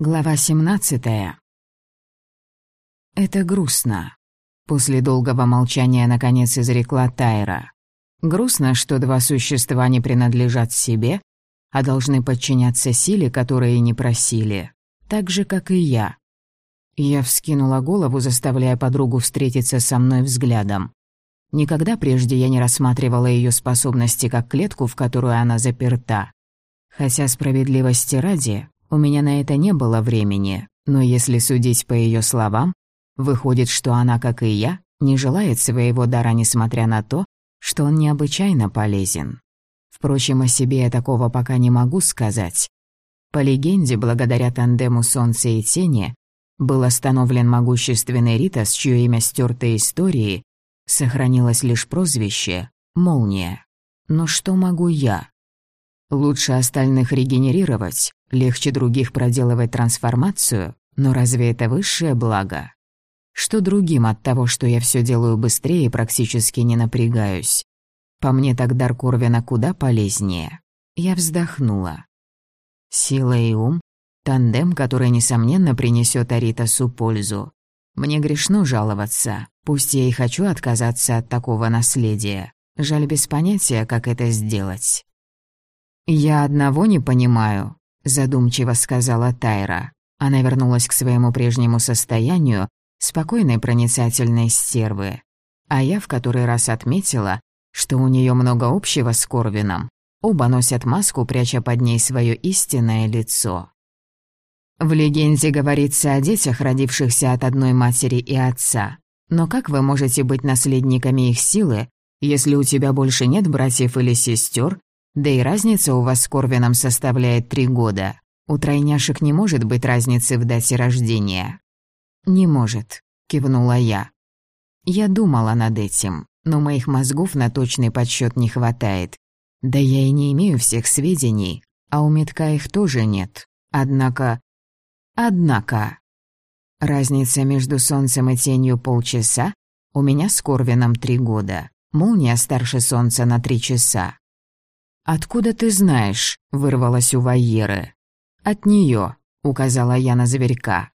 Глава 17. Это грустно. После долгого молчания наконец изрекла Тайра. Грустно, что два существа не принадлежат себе, а должны подчиняться силе, которые не просили, так же, как и я. Я вскинула голову, заставляя подругу встретиться со мной взглядом. Никогда прежде я не рассматривала ее способности как клетку, в которую она заперта. Хотя справедливости ради, у меня на это не было времени, но если судить по ее словам, выходит, что она, как и я, не желает своего дара, несмотря на то, что он необычайно полезен. Впрочем, о себе я такого пока не могу сказать. По легенде, благодаря тандему Солнца и Тени, был остановлен могущественный Ритас, чье имя стерто истории, сохранилось лишь прозвище «Молния». Но что могу я? Лучше остальных регенерировать, легче других проделывать трансформацию, но разве это высшее благо? Что другим от того, что я все делаю быстрее и практически не напрягаюсь? По мне так дар Корвина куда полезнее. Я вздохнула. Сила и ум — тандем, который, несомненно, принесет Аритасу пользу. Мне грешно жаловаться, пусть я и хочу отказаться от такого наследия. Жаль без понятия, как это сделать. «Я одного не понимаю», — задумчиво сказала Тайра. Она вернулась к своему прежнему состоянию, спокойной проницательной стервы. А я в который раз отметила, что у нее много общего с Корвином. Оба носят маску, пряча под ней свое истинное лицо. В легенде говорится о детях, родившихся от одной матери и отца. Но как вы можете быть наследниками их силы, если у тебя больше нет братьев или сестер, да и разница у вас с Корвином составляет три года. У тройняшек не может быть разницы в дате рождения». «Не может», — кивнула я. Я думала над этим, но моих мозгов на точный подсчет не хватает. Да я и не имею всех сведений, а у метка их тоже нет. Однако... Однако... Разница между солнцем и тенью полчаса, у меня с Корвином три года. Молния старше солнца на три часа. «Откуда ты знаешь?» — вырвалась у Вайеры. «От нее», — указала я на зверька.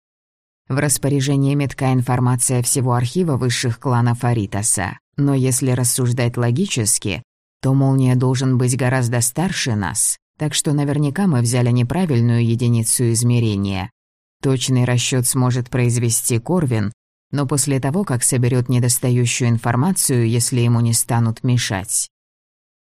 В распоряжении метка информация всего архива высших кланов Аритаса, но если рассуждать логически, то Молния должен быть гораздо старше нас, так что наверняка мы взяли неправильную единицу измерения. Точный расчет сможет произвести Корвин, но после того, как соберет недостающую информацию, если ему не станут мешать.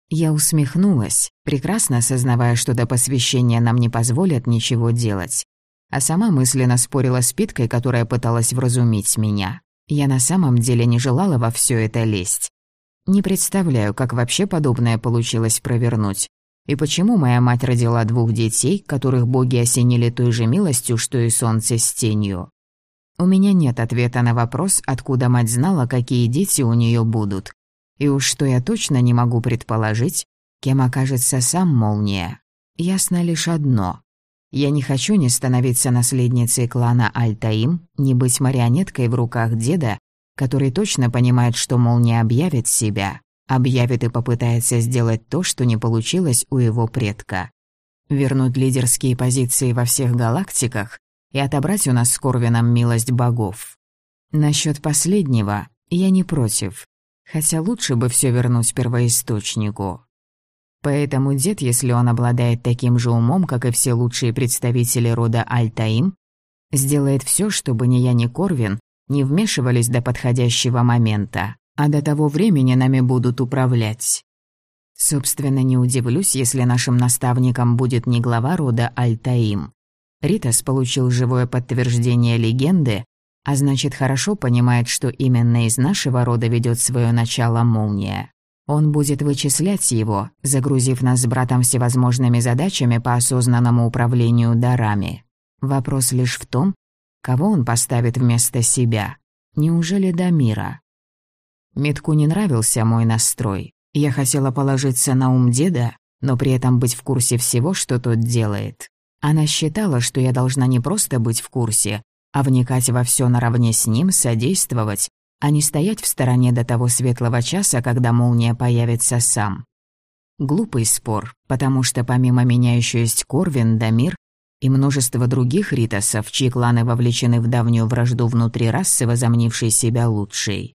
Я усмехнулась, прекрасно осознавая, что до посвящения нам не позволят ничего делать. А сама мысленно спорила с Питкой, которая пыталась вразумить меня. Я на самом деле не желала во все это лезть. Не представляю, как вообще подобное получилось провернуть. И почему моя мать родила двух детей, которых боги осенили той же милостью, что и солнце с тенью. У меня нет ответа на вопрос, откуда мать знала, какие дети у нее будут. И уж что я точно не могу предположить, кем окажется сам Молния. Ясно лишь одно. Я не хочу ни становиться наследницей клана Альтаим, ни быть марионеткой в руках деда, который точно понимает, что Молния объявит себя, объявит и попытается сделать то, что не получилось у его предка. Вернуть лидерские позиции во всех галактиках и отобрать у нас с Корвином милость богов. Насчет последнего я не против, хотя лучше бы все вернуть первоисточнику. Поэтому дед, если он обладает таким же умом, как и все лучшие представители рода Альтаим, сделает все, чтобы ни я, ни Корвин не вмешивались до подходящего момента, а до того времени нами будут управлять. Собственно, не удивлюсь, если нашим наставником будет не глава рода Альтаим. Ритас получил живое подтверждение легенды, а значит, хорошо понимает, что именно из нашего рода ведет свое начало молния. Он будет вычислять его, загрузив нас с братом всевозможными задачами по осознанному управлению дарами. Вопрос лишь в том, кого он поставит вместо себя. Неужели Дамира? Метку не нравился мой настрой. Я хотела положиться на ум деда, но при этом быть в курсе всего, что тот делает. Она считала, что я должна не просто быть в курсе, а вникать во все наравне с ним, содействовать, а не стоять в стороне до того светлого часа, когда молния появится сам. Глупый спор, потому что помимо меня еще есть Корвин, Дамир и множество других ритосов, чьи кланы вовлечены в давнюю вражду внутри расы, возомнившей себя лучшей.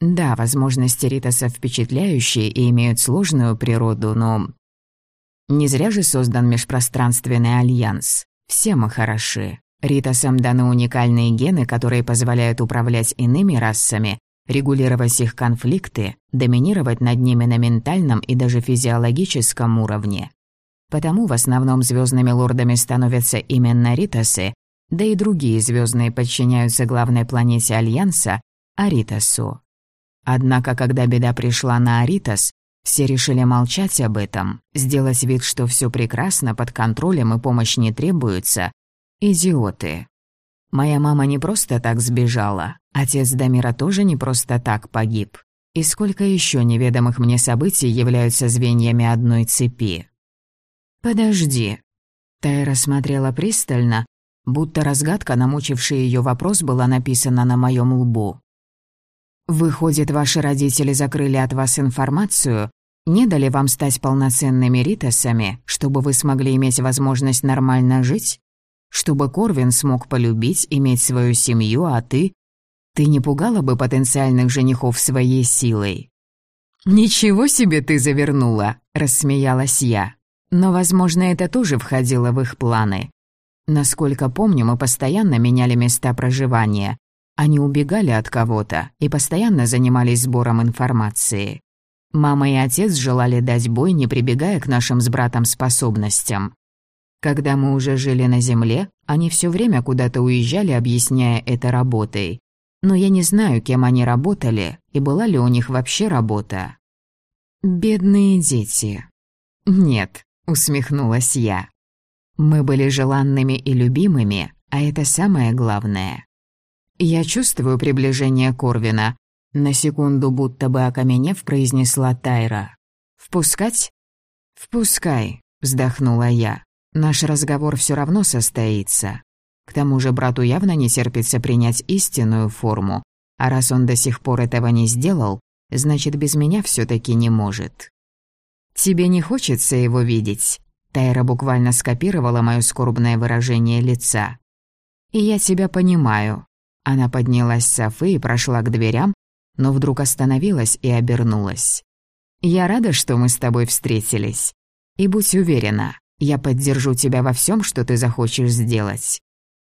Да, возможности ритосов впечатляющие и имеют сложную природу, но... Не зря же создан межпространственный альянс. Все мы хороши. Ритосам даны уникальные гены, которые позволяют управлять иными расами, регулировать их конфликты, доминировать над ними на ментальном и даже физиологическом уровне. Потому в основном звездными лордами становятся именно Ритосы, да и другие звездные подчиняются главной планете Альянса – Аритосу. Однако, когда беда пришла на Аритос, все решили молчать об этом, сделать вид, что все прекрасно, под контролем и помощь не требуется. Идиоты. Моя мама не просто так сбежала, отец Дамира тоже не просто так погиб. И сколько еще неведомых мне событий являются звеньями одной цепи. «Подожди». Тайра смотрела пристально, будто разгадка, намучившая ее вопрос, была написана на моем лбу. «Выходит, ваши родители закрыли от вас информацию, не дали вам стать полноценными ритосами, чтобы вы смогли иметь возможность нормально жить? Чтобы Корвин смог полюбить, иметь свою семью, а ты... Ты не пугала бы потенциальных женихов своей силой?» «Ничего себе ты завернула!» – рассмеялась я. Но, возможно, это тоже входило в их планы. Насколько помню, мы постоянно меняли места проживания. Они убегали от кого-то и постоянно занимались сбором информации. Мама и отец желали дать бой, не прибегая к нашим с братом способностям. Когда мы уже жили на земле, они все время куда-то уезжали, объясняя это работой. Но я не знаю, кем они работали и была ли у них вообще работа. Бедные дети. Нет, усмехнулась я. Мы были желанными и любимыми, а это самое главное. Я чувствую приближение Корвина. На секунду, будто бы окаменев, произнесла Тайра. «Впускать?» «Впускай», — вздохнула я. «Наш разговор все равно состоится. К тому же брату явно не терпится принять истинную форму, а раз он до сих пор этого не сделал, значит, без меня все таки не может». «Тебе не хочется его видеть?» Тайра буквально скопировала моё скорбное выражение лица. «И я тебя понимаю». Она поднялась с софы и прошла к дверям, но вдруг остановилась и обернулась. «Я рада, что мы с тобой встретились. И будь уверена, я поддержу тебя во всем, что ты захочешь сделать.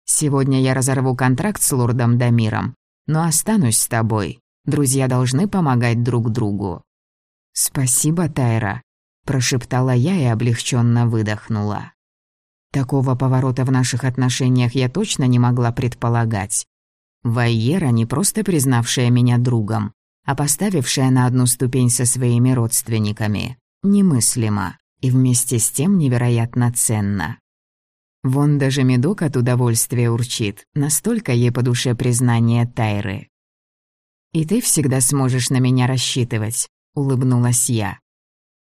Сегодня я разорву контракт с лордом Дамиром, но останусь с тобой. Друзья должны помогать друг другу». «Спасибо, Тайра», прошептала я и облегченно выдохнула. Такого поворота в наших отношениях я точно не могла предполагать. Вайера, не просто признавшая меня другом, а поставившая на одну ступень со своими родственниками, немыслимо и вместе с тем невероятно ценно. Вон даже медок от удовольствия урчит, настолько ей по душе признание Тайры. «И ты всегда сможешь на меня рассчитывать», — улыбнулась я.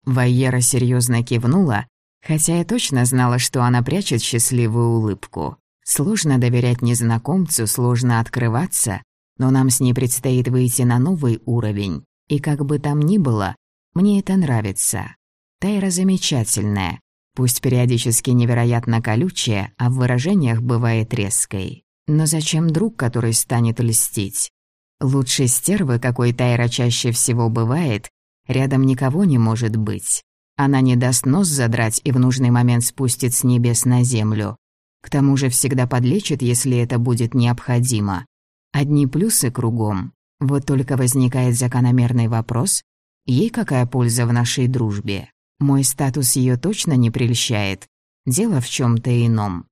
Вайера серьезно кивнула, хотя я точно знала, что она прячет счастливую улыбку. Сложно доверять незнакомцу, сложно открываться, но нам с ней предстоит выйти на новый уровень. И как бы там ни было, мне это нравится. Тайра замечательная, пусть периодически невероятно колючая, а в выражениях бывает резкой. Но зачем друг, который станет льстить? Лучшей стервы, какой Тайра чаще всего бывает, Рядом никого не может быть. Она не даст нос задрать и в нужный момент спустит с небес на землю. К тому же всегда подлечит, если это будет необходимо. Одни плюсы кругом. Вот только возникает закономерный вопрос, ей какая польза в нашей дружбе? Мой статус ее точно не прельщает. Дело в чем то ином.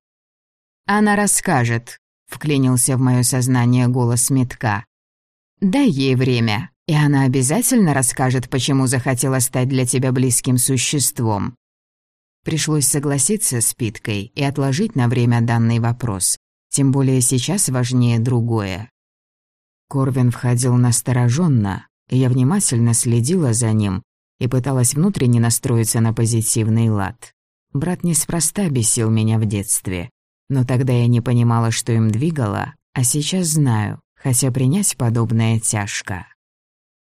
«Она расскажет», — вклинился в мое сознание голос метка. «Дай ей время, и она обязательно расскажет, почему захотела стать для тебя близким существом. Пришлось согласиться с Питкой и отложить на время данный вопрос. Тем более сейчас важнее другое. Корвин входил настороженно, и я внимательно следила за ним и пыталась внутренне настроиться на позитивный лад. Брат неспроста бесил меня в детстве, но тогда я не понимала, что им двигало, а сейчас знаю, хотя принять подобное тяжко.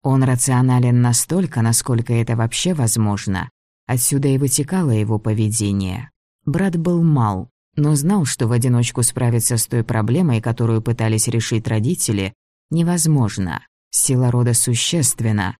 Он рационален настолько, насколько это вообще возможно. Отсюда и вытекало его поведение. Брат был мал, но знал, что в одиночку справиться с той проблемой, которую пытались решить родители, невозможно. Сила рода существенна.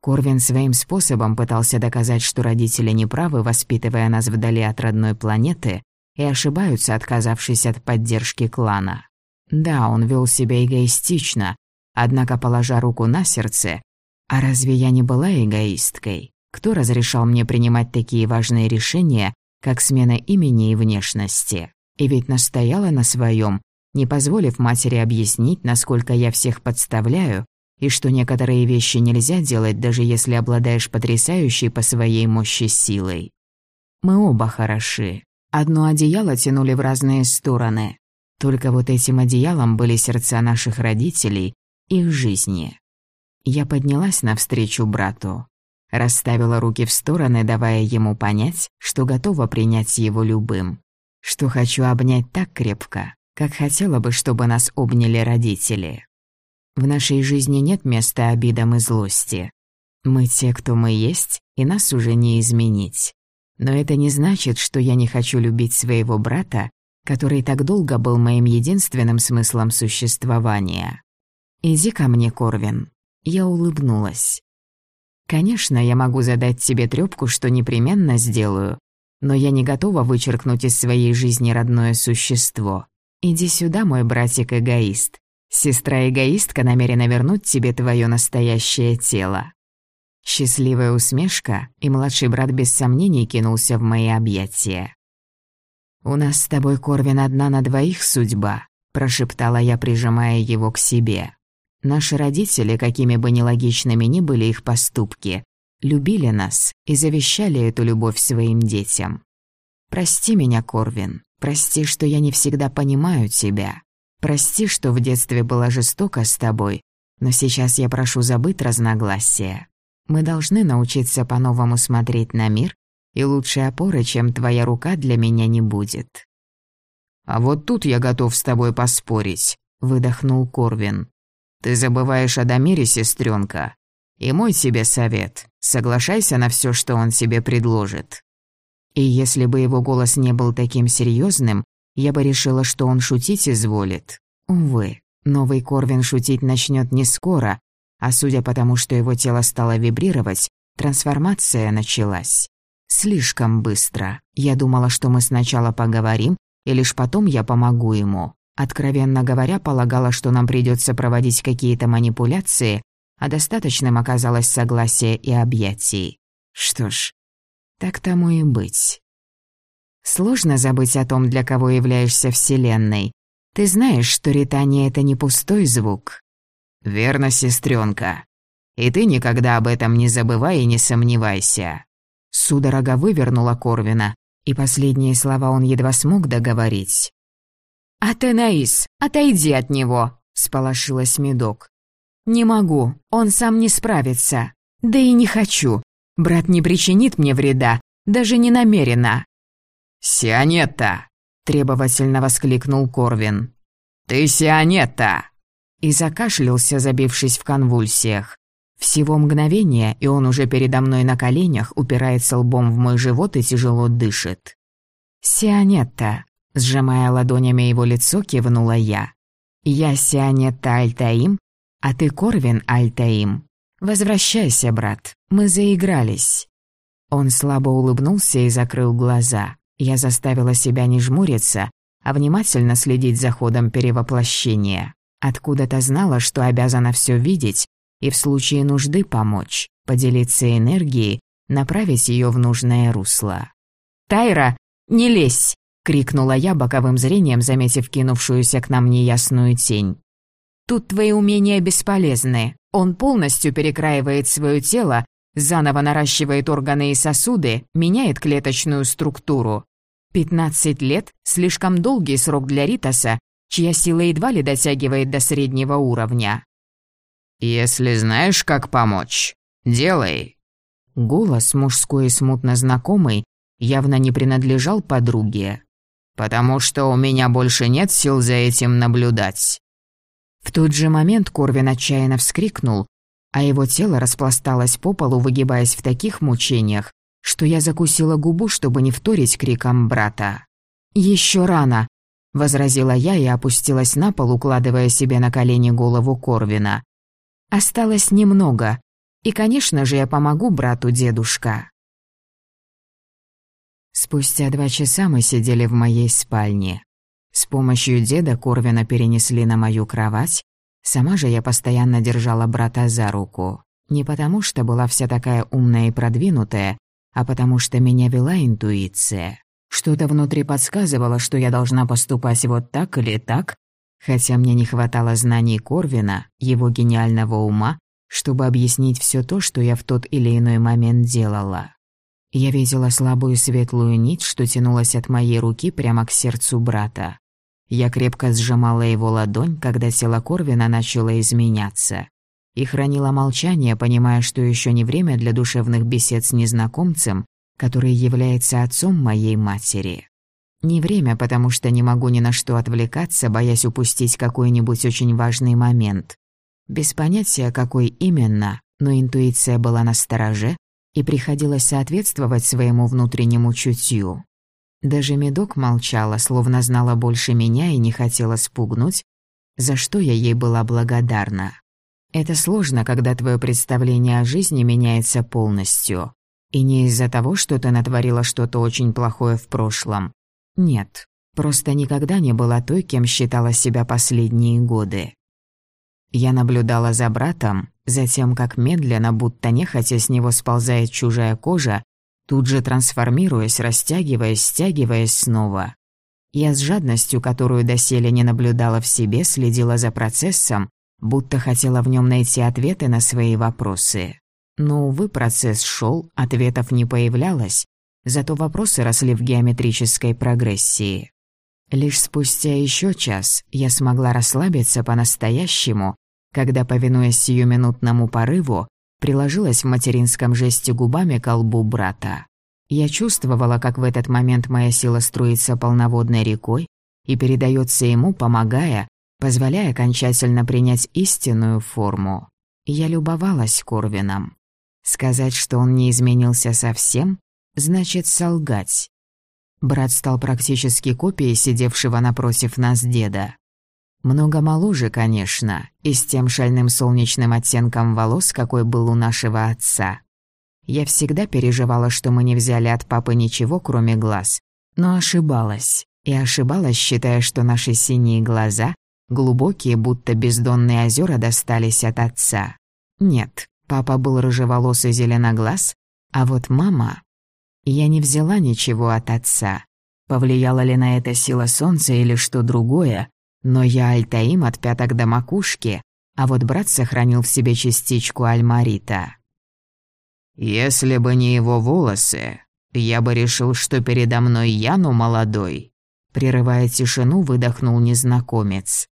Корвин своим способом пытался доказать, что родители неправы, воспитывая нас вдали от родной планеты, и ошибаются, отказавшись от поддержки клана. Да, он вел себя эгоистично, однако, положа руку на сердце, а разве я не была эгоисткой? Кто разрешал мне принимать такие важные решения, как смена имени и внешности? И ведь настояла на своем, не позволив матери объяснить, насколько я всех подставляю, и что некоторые вещи нельзя делать, даже если обладаешь потрясающей по своей мощи силой. Мы оба хороши. Одно одеяло тянули в разные стороны. Только вот этим одеялом были сердца наших родителей, их жизни. Я поднялась навстречу брату. Расставила руки в стороны, давая ему понять, что готова принять его любым. Что хочу обнять так крепко, как хотела бы, чтобы нас обняли родители. В нашей жизни нет места обидам и злости. Мы те, кто мы есть, и нас уже не изменить. Но это не значит, что я не хочу любить своего брата, который так долго был моим единственным смыслом существования. «Иди ко мне, Корвин». Я улыбнулась. «Конечно, я могу задать тебе трёпку, что непременно сделаю, но я не готова вычеркнуть из своей жизни родное существо. Иди сюда, мой братик-эгоист. Сестра-эгоистка намерена вернуть тебе твое настоящее тело». Счастливая усмешка, и младший брат без сомнений кинулся в мои объятия. «У нас с тобой, Корвин, одна на двоих судьба», – прошептала я, прижимая его к себе. Наши родители, какими бы нелогичными ни были их поступки, любили нас и завещали эту любовь своим детям. Прости меня, Корвин, прости, что я не всегда понимаю тебя. Прости, что в детстве была жестока с тобой, но сейчас я прошу забыть разногласия. Мы должны научиться по-новому смотреть на мир, и лучшей опоры, чем твоя рука, для меня не будет». «А вот тут я готов с тобой поспорить», — выдохнул Корвин. «Ты забываешь о Дамире, сестренка. И мой тебе совет — соглашайся на все, что он тебе предложит». И если бы его голос не был таким серьезным, я бы решила, что он шутить изволит. Увы, новый Корвин шутить начнет не скоро, а судя по тому, что его тело стало вибрировать, трансформация началась. Слишком быстро. Я думала, что мы сначала поговорим, и лишь потом я помогу ему. Откровенно говоря, полагала, что нам придется проводить какие-то манипуляции, а достаточным оказалось согласие и объятий. Что ж, так тому и быть. Сложно забыть о том, для кого являешься Вселенной. Ты знаешь, что ритание — это не пустой звук. Верно, сестренка. И ты никогда об этом не забывай и не сомневайся. Судорога вывернула Корвина, и последние слова он едва смог договорить. «Атенаис, отойди от него!» — сполошилась Медок. «Не могу, он сам не справится. Да и не хочу. Брат не причинит мне вреда, даже не намеренно». «Сионетта!» — требовательно воскликнул Корвин. «Ты Сионетта!» И закашлялся, забившись в конвульсиях. Всего мгновение, и он уже передо мной на коленях упирается лбом в мой живот и тяжело дышит. «Сионетта», — сжимая ладонями его лицо, кивнула я. «Я Сионетта Альтаим, а ты Корвин Альтаим. Возвращайся, брат, мы заигрались». Он слабо улыбнулся и закрыл глаза. Я заставила себя не жмуриться, а внимательно следить за ходом перевоплощения. Откуда-то знала, что обязана все видеть и в случае нужды помочь, поделиться энергией, направить ее в нужное русло. «Тайра, не лезь!» — крикнула я боковым зрением, заметив кинувшуюся к нам неясную тень. «Тут твои умения бесполезны. Он полностью перекраивает свое тело, заново наращивает органы и сосуды, меняет клеточную структуру. Пятнадцать лет — слишком долгий срок для Ритаса, чья сила едва ли дотягивает до среднего уровня. «Если знаешь, как помочь, делай». Голос, мужской и смутно знакомый, явно не принадлежал подруге. «Потому что у меня больше нет сил за этим наблюдать». В тот же момент Корвин отчаянно вскрикнул, а его тело распласталось по полу, выгибаясь в таких мучениях, что я закусила губу, чтобы не вторить криком брата. Еще рано», — возразила я и опустилась на пол, укладывая себе на колени голову Корвина. «Осталось немного, и, конечно же, я помогу брату дедушка». Спустя два часа мы сидели в моей спальне. С помощью деда Корвина перенесли на мою кровать. Сама же я постоянно держала брата за руку. Не потому, что была вся такая умная и продвинутая, а потому что меня вела интуиция. Что-то внутри подсказывало, что я должна поступать вот так или так, хотя мне не хватало знаний Корвина, его гениального ума, чтобы объяснить все то, что я в тот или иной момент делала. Я видела слабую светлую нить, что тянулась от моей руки прямо к сердцу брата. Я крепко сжимала его ладонь, когда тело Корвина начало изменяться. И хранила молчание, понимая, что еще не время для душевных бесед с незнакомцем, который является отцом моей матери. Не время, потому что не могу ни на что отвлекаться, боясь упустить какой-нибудь очень важный момент. Без понятия, какой именно, но интуиция была на стороже, и приходилось соответствовать своему внутреннему чутью. Даже медок молчала, словно знала больше меня и не хотела спугнуть, за что я ей была благодарна. Это сложно, когда твое представление о жизни меняется полностью. И не из-за того, что ты натворила что-то очень плохое в прошлом. Нет, просто никогда не была той, кем считала себя последние годы. Я наблюдала за братом, за тем, как медленно, будто нехотя с него сползает чужая кожа, тут же трансформируясь, растягиваясь, стягиваясь снова. Я с жадностью, которую доселе не наблюдала в себе, следила за процессом, будто хотела в нем найти ответы на свои вопросы. Но, увы, процесс шел, ответов не появлялось, зато вопросы росли в геометрической прогрессии. Лишь спустя еще час я смогла расслабиться по-настоящему, когда, повинуясь сиюминутному порыву, приложилась в материнском жесте губами к лбу брата. Я чувствовала, как в этот момент моя сила струится полноводной рекой и передается ему, помогая, позволяя окончательно принять истинную форму. Я любовалась Корвином. Сказать, что он не изменился совсем, значит солгать. Брат стал практически копией сидевшего напротив нас деда. Много моложе, конечно, и с тем шальным солнечным оттенком волос, какой был у нашего отца. Я всегда переживала, что мы не взяли от папы ничего, кроме глаз, но ошибалась. И ошибалась, считая, что наши синие глаза, глубокие, будто бездонные озера, достались от отца. Нет, папа был рыжеволосый зеленоглаз, а вот мама... Я не взяла ничего от отца. Повлияла ли на это сила солнца или что другое, но я Альтаим от пяток до макушки, а вот брат сохранил в себе частичку Альмарита. «Если бы не его волосы, я бы решил, что передо мной Яну молодой», прерывая тишину, выдохнул незнакомец.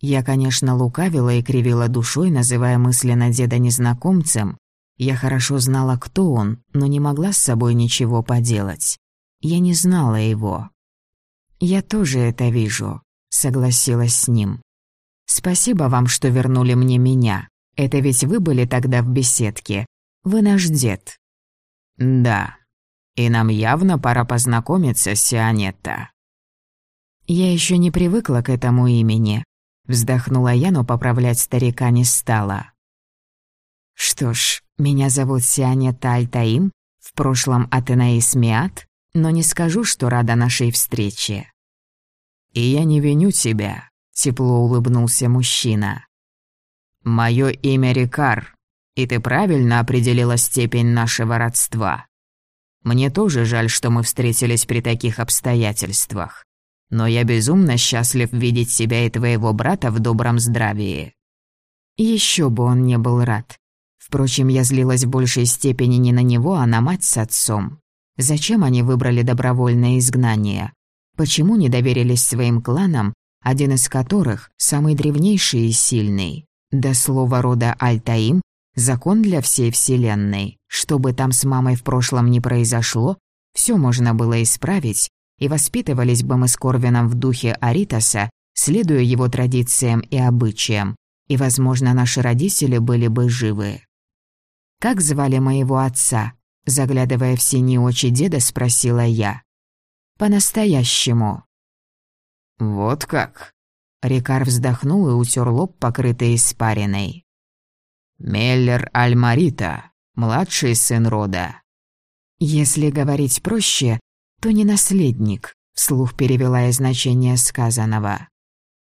Я, конечно, лукавила и кривила душой, называя мысленно деда незнакомцем. Я хорошо знала, кто он, но не могла с собой ничего поделать. Я не знала его. «Я тоже это вижу», — согласилась с ним. «Спасибо вам, что вернули мне меня. Это ведь вы были тогда в беседке. Вы наш дед». «Да. И нам явно пора познакомиться Сионетта». Я еще не привыкла к этому имени. Вздохнула я, но поправлять старика не стала. Что ж, меня зовут Сионетта Альтаим, в прошлом Атенаис Миат, но не скажу, что рада нашей встрече. «И я не виню тебя», — тепло улыбнулся мужчина. «Моё имя Рикар, и ты правильно определила степень нашего родства. Мне тоже жаль, что мы встретились при таких обстоятельствах, но я безумно счастлив видеть себя и твоего брата в добром здравии». Еще бы он не был рад. Впрочем, я злилась в большей степени не на него, а на мать с отцом. Зачем они выбрали добровольное изгнание? Почему не доверились своим кланам, один из которых самый древнейший и сильный? До слова рода Альтаим – закон для всей Вселенной. Что бы там с мамой в прошлом не произошло, все можно было исправить, и воспитывались бы мы с Корвином в духе Аритаса, следуя его традициям и обычаям, и, возможно, наши родители были бы живы. «Как звали моего отца?» Заглядывая в синие очи деда, спросила я. По-настоящему». «Вот как?» Рикар вздохнул и утер лоб, покрытый испариной. «Меллер Альмарита, младший сын рода». «Если говорить проще, то не наследник», — вслух перевела я значение сказанного.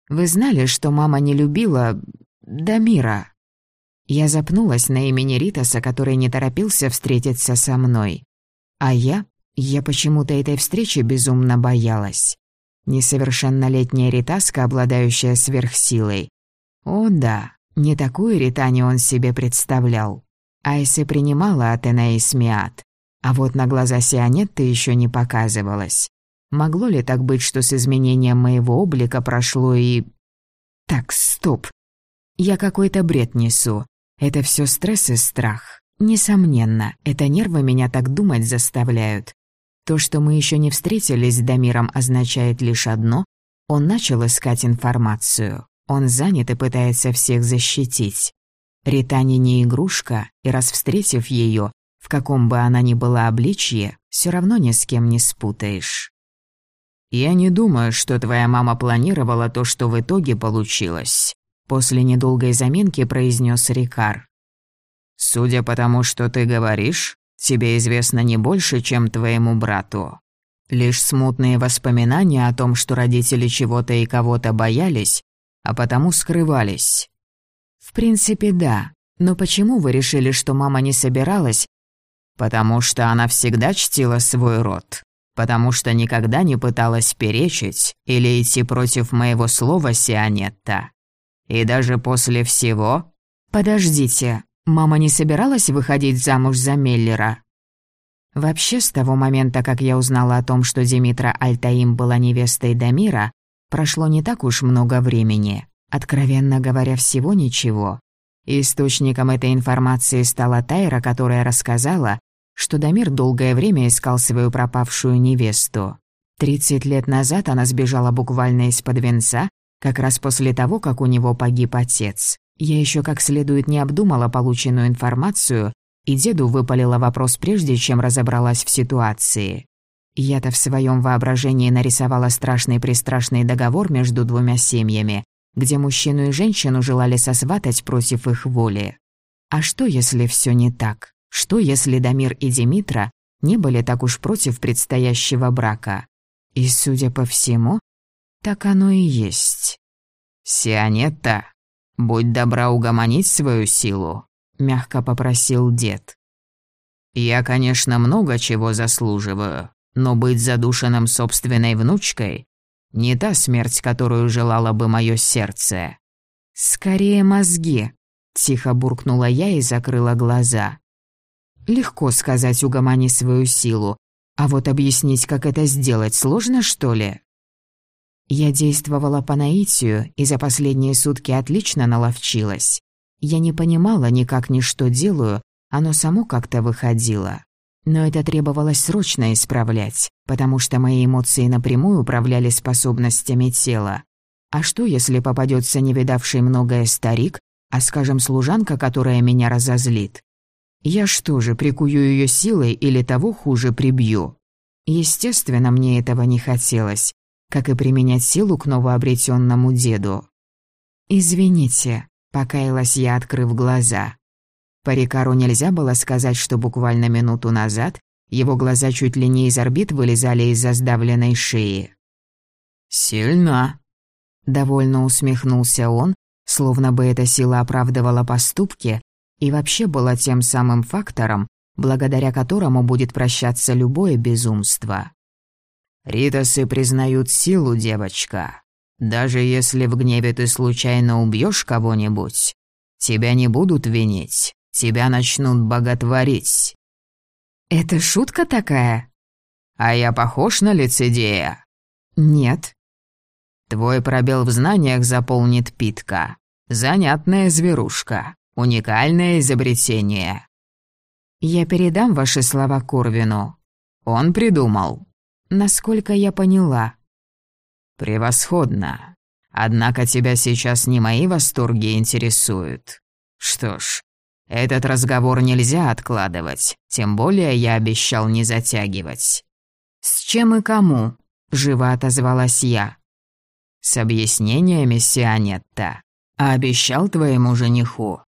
«Вы знали, что мама не любила... Дамира?» Я запнулась на имени Ритаса, который не торопился встретиться со мной. А я... Я почему-то этой встречи безумно боялась. Несовершеннолетняя Ритаска, обладающая сверхсилой. О да, не такую Ритани он себе представлял. Айси принимала от Энеис Миат. А вот на глаза Сионетты еще не показывалась. Могло ли так быть, что с изменением моего облика прошло и... Так, стоп. Я какой-то бред несу. Это все стресс и страх. Несомненно, это нервы меня так думать заставляют. То, что мы еще не встретились с Дамиром, означает лишь одно — он начал искать информацию. Он занят и пытается всех защитить. Ритани не игрушка, и раз встретив ее, в каком бы она ни была обличье, все равно ни с кем не спутаешь. «Я не думаю, что твоя мама планировала то, что в итоге получилось», после недолгой заминки произнес Рикар. «Судя по тому, что ты говоришь, тебе известно не больше, чем твоему брату. Лишь смутные воспоминания о том, что родители чего-то и кого-то боялись, а потому скрывались». «В принципе, да. Но почему вы решили, что мама не собиралась?» «Потому что она всегда чтила свой род. Потому что никогда не пыталась перечить или идти против моего слова Сионетта. И даже после всего...» «Подождите, мама не собиралась выходить замуж за Меллера?» Вообще, с того момента, как я узнала о том, что Димитра Альтаим была невестой Дамира, прошло не так уж много времени. Откровенно говоря, всего ничего. Источником этой информации стала Тайра, которая рассказала, что Дамир долгое время искал свою пропавшую невесту. Тридцать лет назад она сбежала буквально из-под венца, как раз после того, как у него погиб отец. Я еще как следует не обдумала полученную информацию, и деду выпалила вопрос прежде, чем разобралась в ситуации. Я-то в своем воображении нарисовала страшный-пристрашный договор между двумя семьями, где мужчину и женщину желали сосватать против их воли. А что, если все не так? Что, если Дамир и Димитра не были так уж против предстоящего брака? И, судя по всему, так оно и есть. «Сионетта, будь добра угомонить свою силу», — мягко попросил дед. «Я, конечно, много чего заслуживаю, но быть задушенным собственной внучкой — не та смерть, которую желало бы мое сердце». «Скорее мозги», — тихо буркнула я и закрыла глаза. Легко сказать «угомони свою силу», а вот объяснить, как это сделать, сложно, что ли? Я действовала по наитию и за последние сутки отлично наловчилась. Я не понимала никак ни что делаю, оно само как-то выходило. Но это требовалось срочно исправлять, потому что мои эмоции напрямую управляли способностями тела. А что, если попадется не видавший многое старик, а, скажем, служанка, которая меня разозлит? Я что же, прикую ее силой или того хуже прибью? Естественно, мне этого не хотелось как и применять силу к новообретенному деду. «Извините», — покаялась я, открыв глаза. По Рикару нельзя было сказать, что буквально минуту назад его глаза чуть ли не из орбит вылезали из-за сдавленной шеи. «Сильно», — довольно усмехнулся он, словно бы эта сила оправдывала поступки и вообще была тем самым фактором, благодаря которому будет прощаться любое безумство. Ритасы признают силу, девочка. Даже если в гневе ты случайно убьешь кого-нибудь, тебя не будут винить, тебя начнут боготворить. Это шутка такая? А я похож на лицедея? Нет. Твой пробел в знаниях заполнит Питка. Занятная зверушка, уникальное изобретение. Я передам ваши слова Корвину. Он придумал. Насколько я поняла. Превосходно. Однако тебя сейчас не мои восторги интересуют. Что ж, этот разговор нельзя откладывать, тем более я обещал не затягивать. «С чем и кому?» — живо отозвалась я. «С объяснениями, Сионетта. Обещал твоему жениху,